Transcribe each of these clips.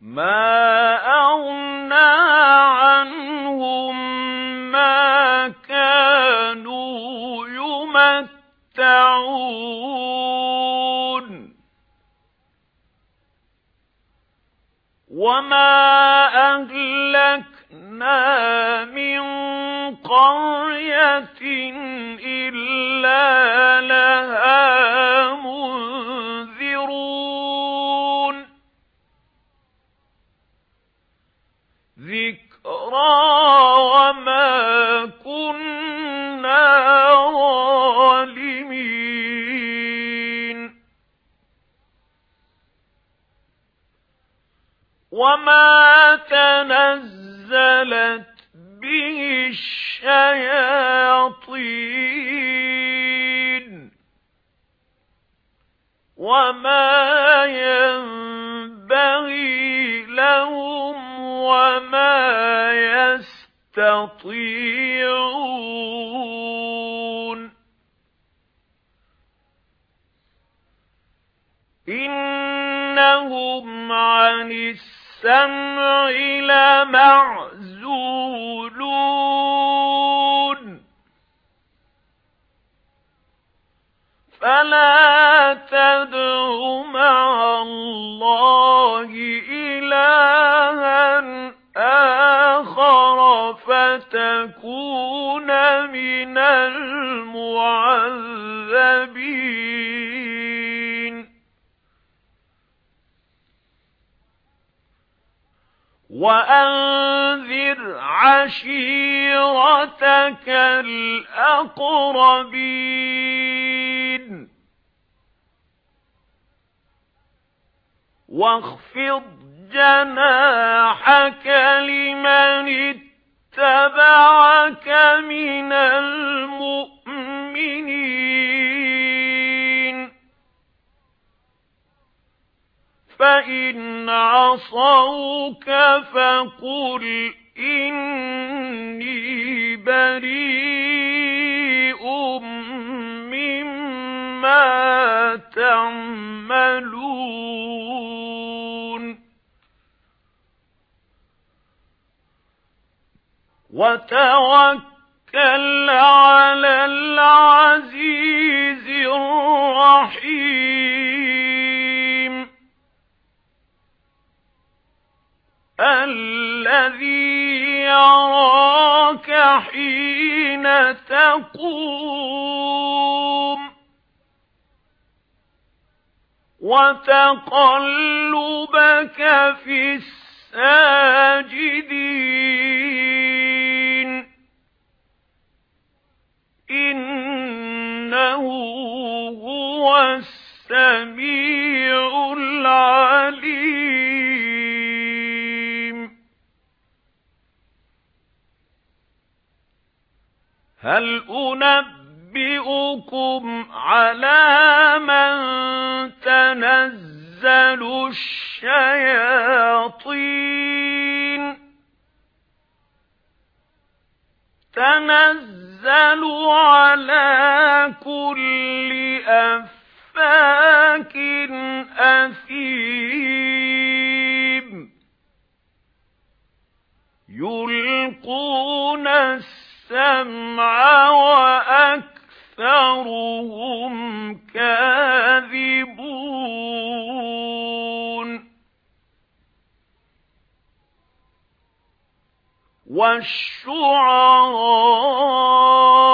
مَا أَغْنَى عَنْهُمْ مَا كَانُوا يُمَتَّعُونَ وَمَا أَهْلَكْنَا مِنْ قَرْيَةٍ إِلَّا ذِكْرَى وَمَا كُنَّا ظَالِمِينَ. وَمَا تَنَزَّلَتْ بِهِ الشَّيَاطِينُ. وَمَا يَنبَغِي وَمَا يَسْتَطِيعُونَ. إِنَّهُمْ عَنِ السَّمْعِ لَمَعْزُولُونَ. فَلَا تَدْعُ مَعَ اللَّهِ إِلَٰهًا فَتَكُونَ مِنَ الْمُعَذَّبِينَ. وَأَنذِرْ عَشِيرَتَكَ الْأَقْرَبِينَ. وَاخْفِضْ جَنَاحَكَ لِمَنِ اتَّبَعَكَ مِنَ الْمُؤْمِنِينَ. فَإِنْ عَصَوْكَ فَقُلْ إِنِّي بَرِيءٌ مِّمَّا تَعْمَلُونَ. وَتَوَكَّلْ عَلَى الْعَزِيزِ الرَّحِيمِ. الَّذِي يَرَاكَ حِينَ تَقُومُ. وَتَقَلُّبَكَ فِي السَّاجِدِينَ هُوَ السَّمِيعُ الْعَلِيمُ. هَلْ أُنَبِّئُكُمْ عَلَى مَنْ تَنَزَّلُ الشَّيَاطِينُ؟ تَنَزَّلُ عَلَى كُلِّ أَفَّاكٍ أَثِيمٍ. يُلْقُونَ السَّمْعَ وَأَكْثَرُهُمْ كَاذِبُونَ. وَالشُّعَرَاءُ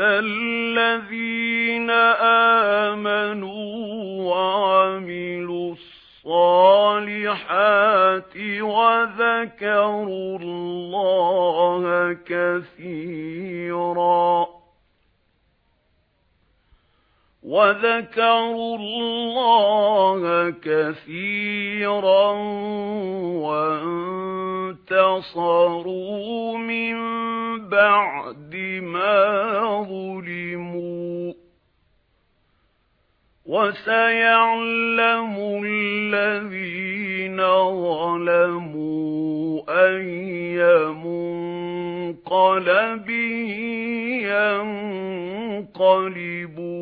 الَّذِينَ آمَنُوا وَعَمِلُوا الصَّالِحَاتِ وَذَكَرُوا اللَّهَ كَثِيرًا وَذَكَرُوا اللَّهَ كَثِيرًا وَانتَصَرُوا مِن بَعْدِ مَا وَسَيَعْلَمُ الَّذِينَ ظَلَمُوا أَيَّ مُنقَلَبٍ يَنقَلِبُونَ.